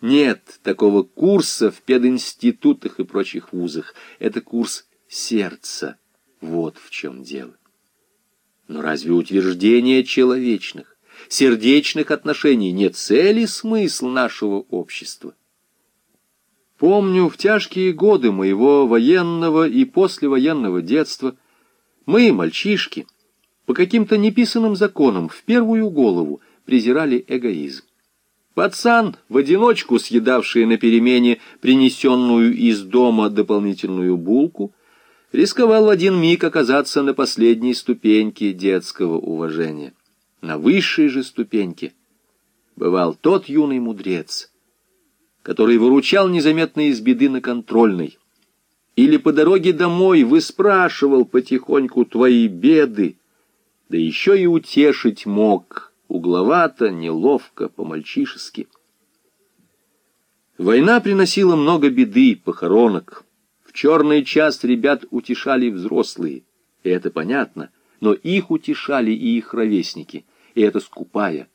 Нет такого курса в пединститутах и прочих вузах. Это курс сердца. Вот в чем дело. Но разве утверждение человечных, сердечных отношений не цель и смысл нашего общества? Помню, в тяжкие годы моего военного и послевоенного детства мы, мальчишки, по каким-то неписанным законам в первую голову презирали эгоизм. Пацан, в одиночку съедавший на перемене принесенную из дома дополнительную булку, рисковал в один миг оказаться на последней ступеньке детского уважения. На высшей же ступеньке бывал тот юный мудрец, который выручал незаметно из беды на контрольной, или по дороге домой выспрашивал потихоньку твои беды, да еще и утешить мог, угловато, неловко, по-мальчишески. Война приносила много беды, похоронок. В черный час ребят утешали взрослые, и это понятно, но их утешали и их ровесники, и это скупая,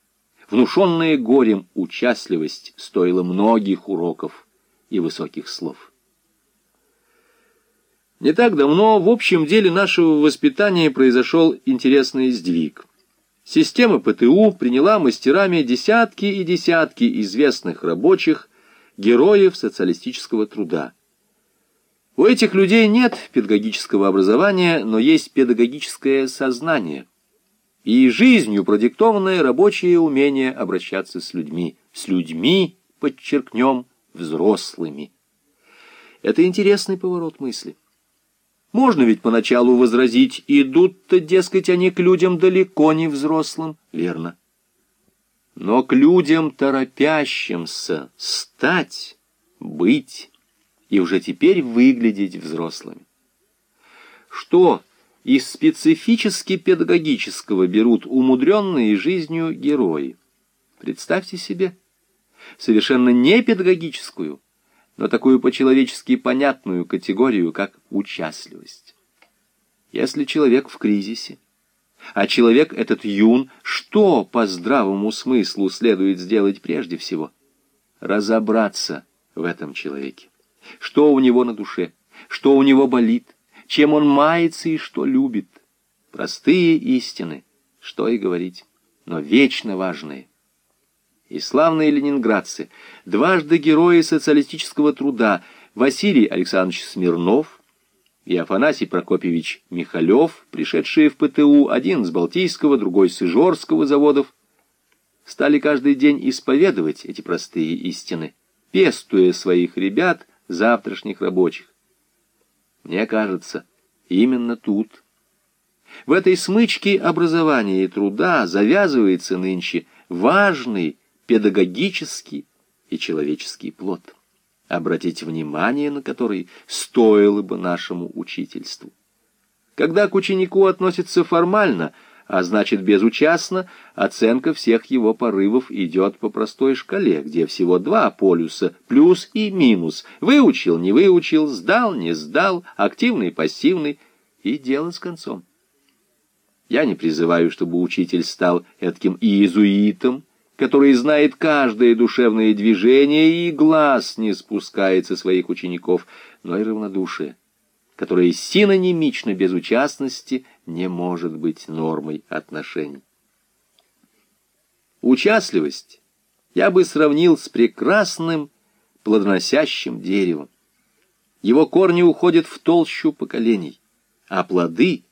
Внушенная горем участливость стоила многих уроков и высоких слов. Не так давно в общем деле нашего воспитания произошел интересный сдвиг. Система ПТУ приняла мастерами десятки и десятки известных рабочих, героев социалистического труда. У этих людей нет педагогического образования, но есть педагогическое сознание и жизнью продиктованное рабочее умение обращаться с людьми. С людьми, подчеркнем, взрослыми. Это интересный поворот мысли. Можно ведь поначалу возразить, идут-то, дескать, они к людям далеко не взрослым. Верно. Но к людям торопящимся стать, быть и уже теперь выглядеть взрослыми. Что из специфически педагогического берут умудренные жизнью герои. Представьте себе, совершенно не педагогическую, но такую по-человечески понятную категорию, как участливость. Если человек в кризисе, а человек этот юн, что по здравому смыслу следует сделать прежде всего? Разобраться в этом человеке. Что у него на душе, что у него болит, чем он мается и что любит. Простые истины, что и говорить, но вечно важные. И славные ленинградцы, дважды герои социалистического труда, Василий Александрович Смирнов и Афанасий Прокопьевич Михалев, пришедшие в ПТУ, один с Балтийского, другой с Ижорского заводов, стали каждый день исповедовать эти простые истины, пестуя своих ребят, завтрашних рабочих. Мне кажется, именно тут. В этой смычке образования и труда завязывается нынче важный педагогический и человеческий плод, обратить внимание на который стоило бы нашему учительству. Когда к ученику относятся формально – а значит безучастно, оценка всех его порывов идет по простой шкале, где всего два полюса, плюс и минус. Выучил, не выучил, сдал, не сдал, активный, пассивный, и дело с концом. Я не призываю, чтобы учитель стал этким иезуитом, который знает каждое душевное движение и глаз не спускает со своих учеников, но и равнодушие которое синонимично безучастности не может быть нормой отношений. Участливость я бы сравнил с прекрасным плодоносящим деревом. Его корни уходят в толщу поколений, а плоды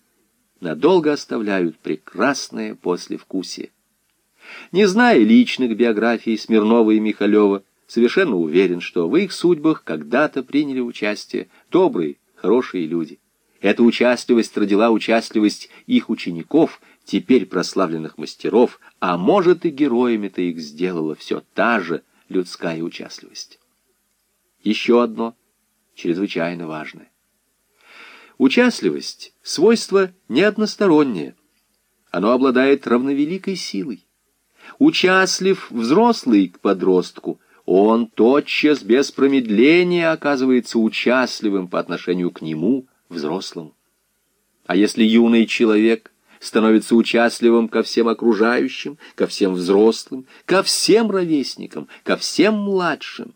надолго оставляют прекрасное послевкусие. Не зная личных биографий Смирнова и Михалева, совершенно уверен, что в их судьбах когда-то приняли участие добрые, хорошие люди. Эта участливость родила участливость их учеников, теперь прославленных мастеров, а может и героями-то их сделала все та же людская участливость. Еще одно, чрезвычайно важное. Участливость — свойство не одностороннее. Оно обладает равновеликой силой. Участлив взрослый к подростку — он тотчас, без промедления, оказывается участливым по отношению к нему, взрослому. А если юный человек становится участливым ко всем окружающим, ко всем взрослым, ко всем ровесникам, ко всем младшим.